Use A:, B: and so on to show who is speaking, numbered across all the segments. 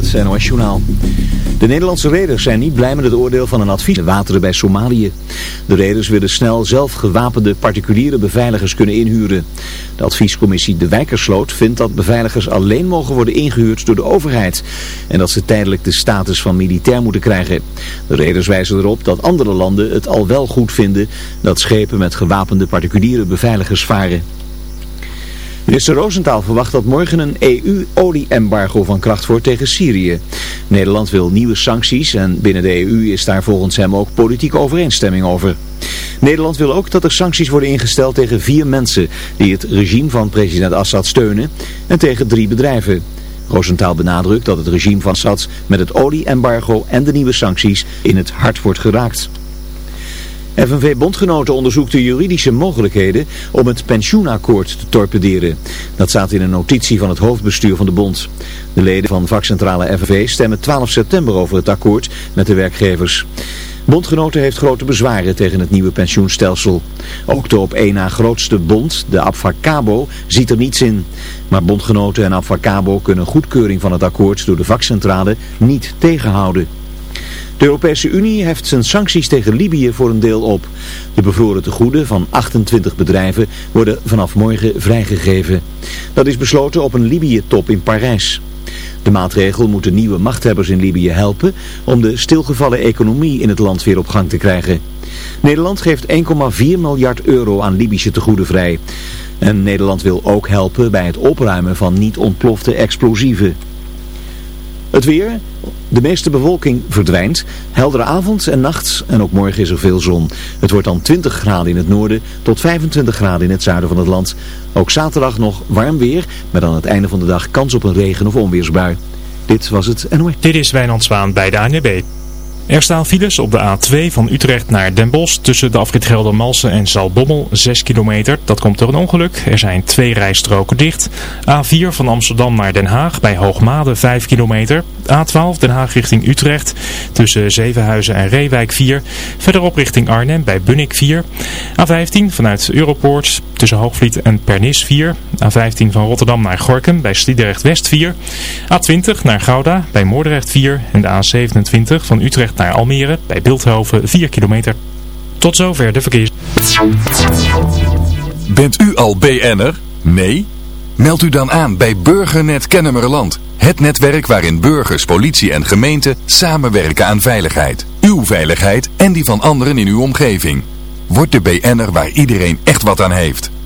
A: Het NOS Journaal. De Nederlandse reders zijn niet blij met het oordeel van een advies wateren bij Somalië. De reders willen snel zelf gewapende particuliere beveiligers kunnen inhuren. De adviescommissie De Wijkersloot vindt dat beveiligers alleen mogen worden ingehuurd door de overheid. En dat ze tijdelijk de status van militair moeten krijgen. De reders wijzen erop dat andere landen het al wel goed vinden dat schepen met gewapende particuliere beveiligers varen. Minister Roosentaal verwacht dat morgen een EU-olie-embargo van kracht wordt tegen Syrië. Nederland wil nieuwe sancties en binnen de EU is daar volgens hem ook politieke overeenstemming over. Nederland wil ook dat er sancties worden ingesteld tegen vier mensen die het regime van president Assad steunen en tegen drie bedrijven. Roosentaal benadrukt dat het regime van Assad met het olie-embargo en de nieuwe sancties in het hart wordt geraakt. FNV-bondgenoten onderzoekt de juridische mogelijkheden om het pensioenakkoord te torpederen. Dat staat in een notitie van het hoofdbestuur van de bond. De leden van vakcentrale FNV stemmen 12 september over het akkoord met de werkgevers. Bondgenoten heeft grote bezwaren tegen het nieuwe pensioenstelsel. Ook de op één na grootste bond, de Abfacabo, ziet er niets in. Maar bondgenoten en Abfacabo kunnen goedkeuring van het akkoord door de vakcentrale niet tegenhouden. De Europese Unie heft zijn sancties tegen Libië voor een deel op. De bevroren tegoeden van 28 bedrijven worden vanaf morgen vrijgegeven. Dat is besloten op een Libië-top in Parijs. De maatregel moet de nieuwe machthebbers in Libië helpen om de stilgevallen economie in het land weer op gang te krijgen. Nederland geeft 1,4 miljard euro aan Libische tegoeden vrij. En Nederland wil ook helpen bij het opruimen van niet ontplofte explosieven. Het weer, de meeste bewolking verdwijnt. Heldere avond en nacht en ook morgen is er veel zon. Het wordt dan 20 graden in het noorden tot 25 graden in het zuiden van het land. Ook zaterdag nog warm weer, met aan het einde van de dag kans op een regen- of onweersbui. Dit was het NOS.
B: Dit is Wijnand Zwaan bij de ANWB. Er staan files op de A2 van Utrecht naar Den Bosch tussen de afrit Geldermalsen en Zalbommel 6 kilometer. Dat komt door een ongeluk. Er zijn twee rijstroken dicht. A4 van Amsterdam naar Den Haag bij Hoogmade 5 kilometer. A12 Den Haag richting Utrecht tussen Zevenhuizen en Reewijk 4. Verderop richting Arnhem bij Bunnik 4. A15 vanuit Europoort tussen Hoogvliet en Pernis 4. A15 van Rotterdam naar Gorkum bij Sliedrecht West 4. A20 naar Gouda bij Moordrecht 4. En de A27 van Utrecht naar Almere bij Beeldhoven 4 kilometer. Tot zover de verkeers.
C: Bent u al BN'er? Nee? Meld u dan aan bij Burgernet Kennemerland. Het netwerk waarin burgers, politie en gemeente samenwerken aan veiligheid. Uw veiligheid en die van anderen in uw omgeving. Word de BN'er waar iedereen echt wat aan heeft.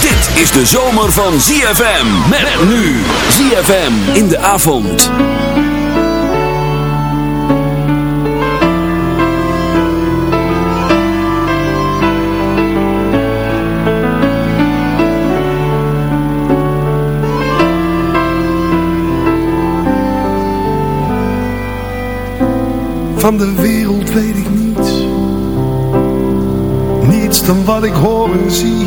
D: Dit is de zomer van ZFM. Met nu. ZFM in de avond.
E: Van de wereld weet ik niets. Niets dan wat ik hoor en zie.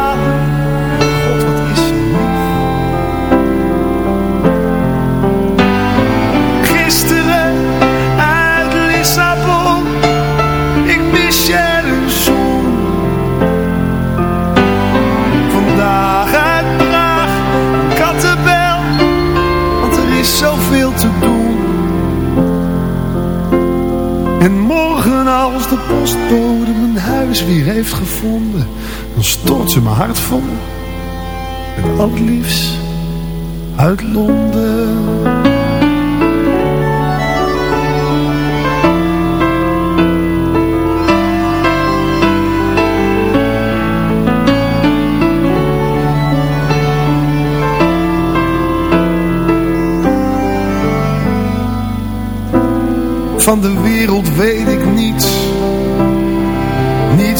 E: De postbode mijn huis weer heeft gevonden, dan stort ze mijn hart vol. Met al liefst uit Londen. Van de wereld weet ik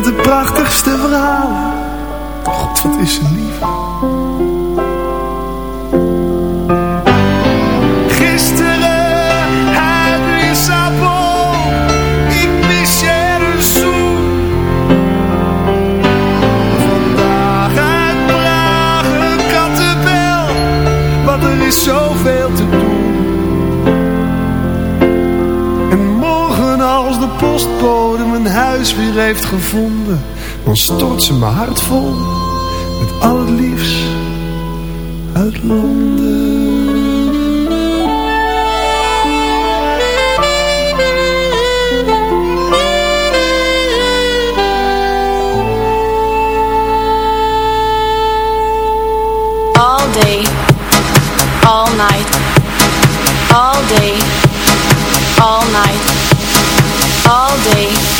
E: De prachtigste verhalen. God, wat is ze lief. Weer heeft gevonden, dan stort ze mijn hart vol met al het liefst uit Londen.
F: All day, all night, all day, all night, all day,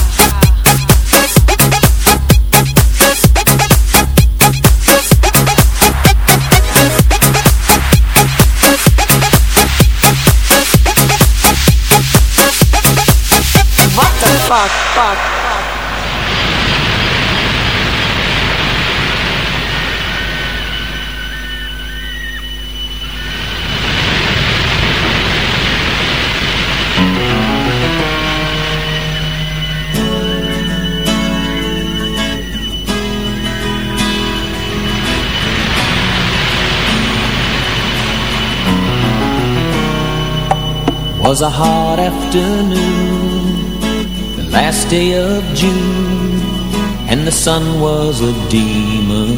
F: What the fuck? Fuck.
G: Was a hot afternoon, the last day of June, and the sun was a demon.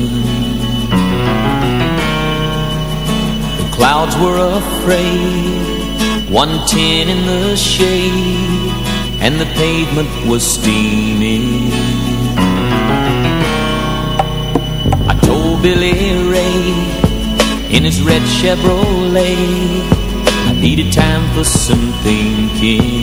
G: The clouds were afraid, one tin in the shade, and the pavement was steaming. I told Billy Ray in his red Chevrolet I needed time for some thinking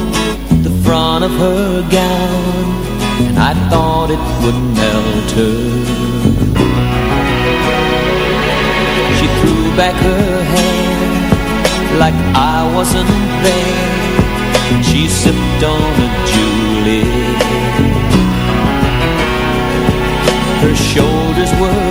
G: front of her gown And I thought it would melt her. She threw back her hair like I wasn't there. She sipped on a Juliet. Her shoulders were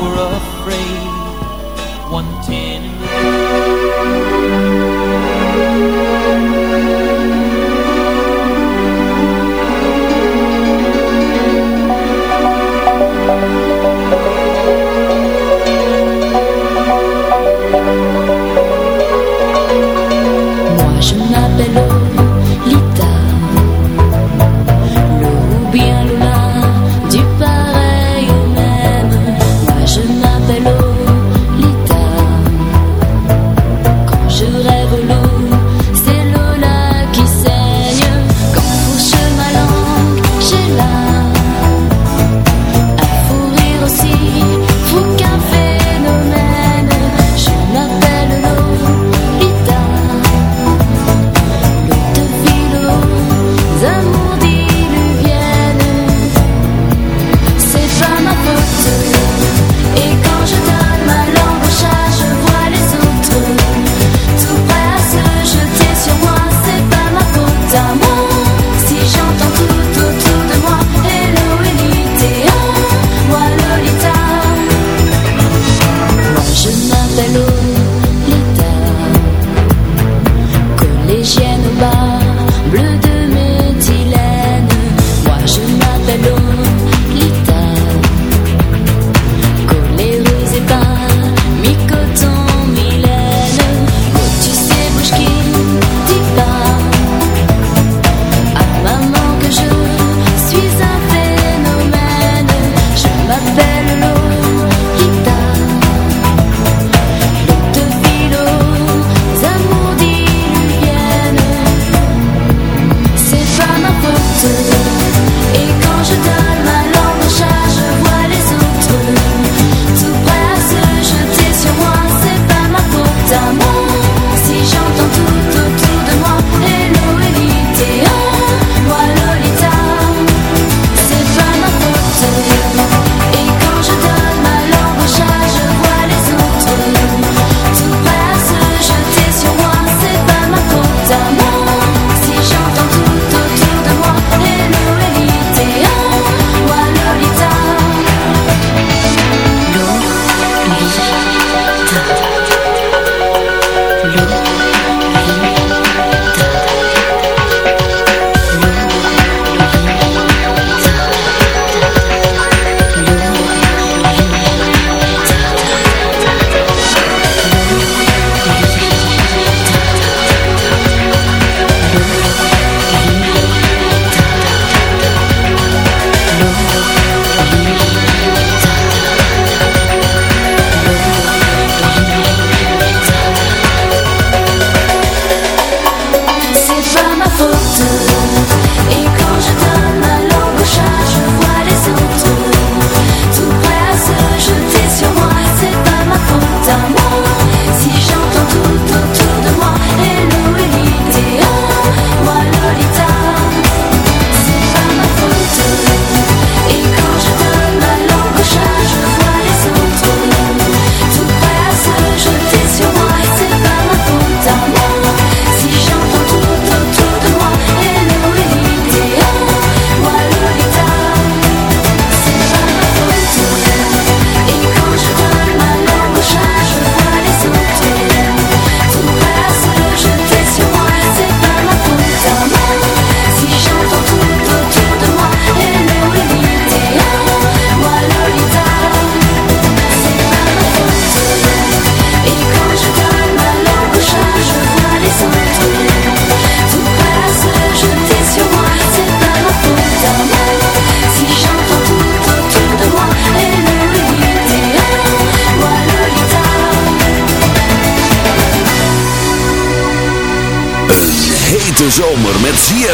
G: were
H: up.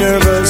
I: Nervous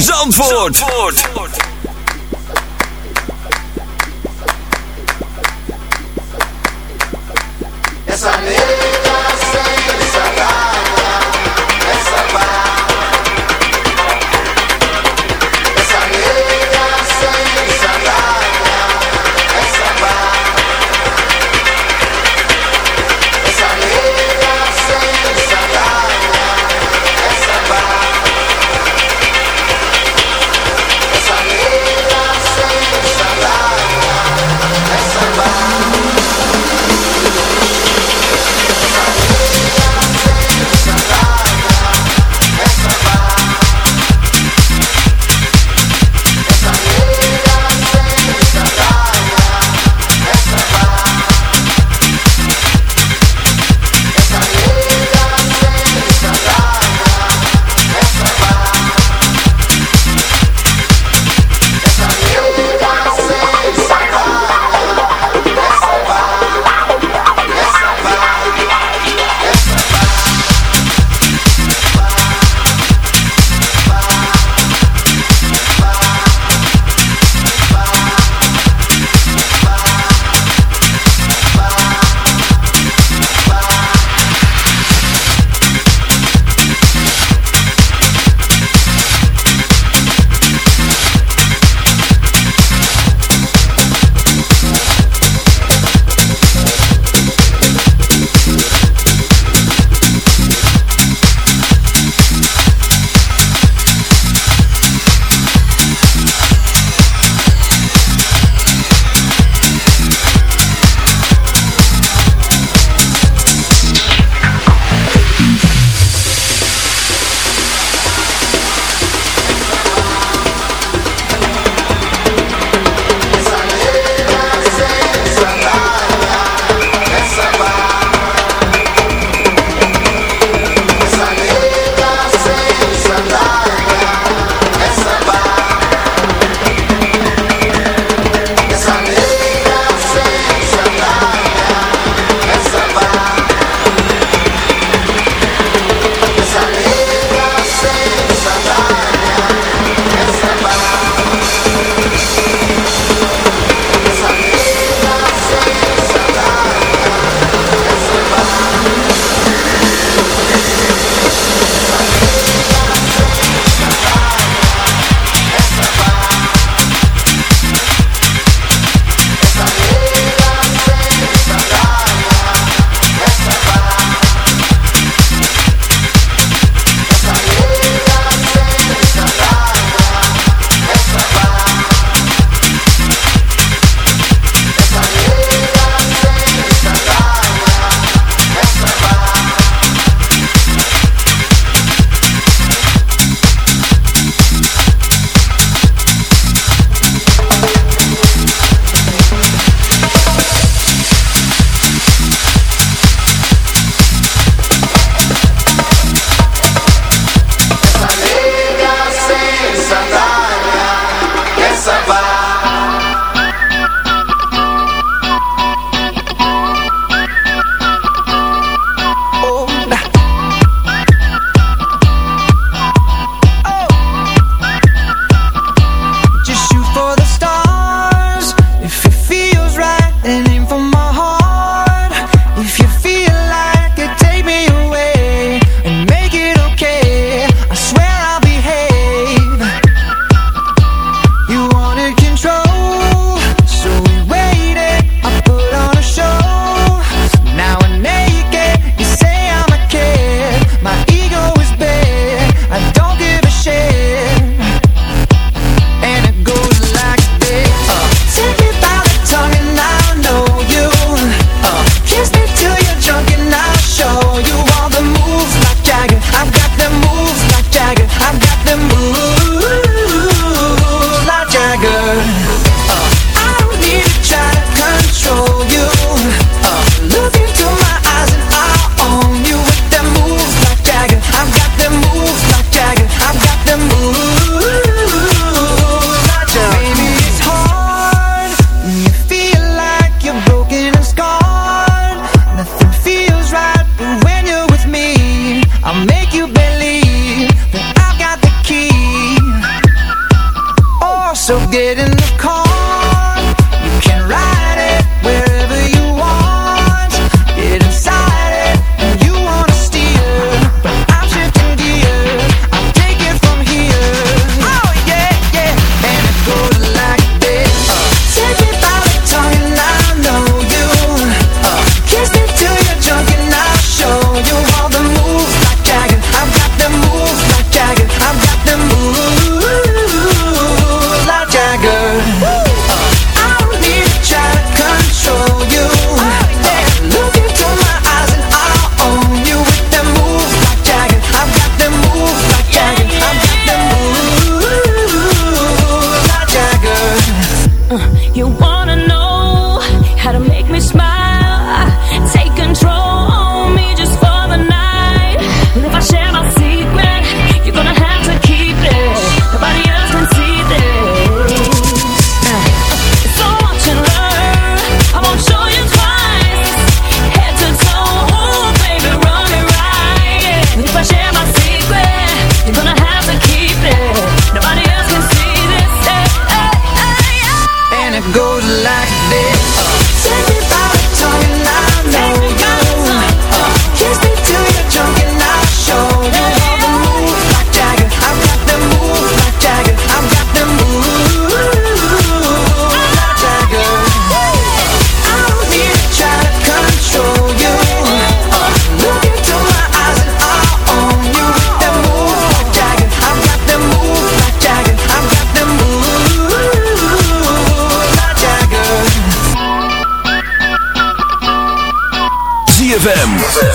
D: Zandvoort.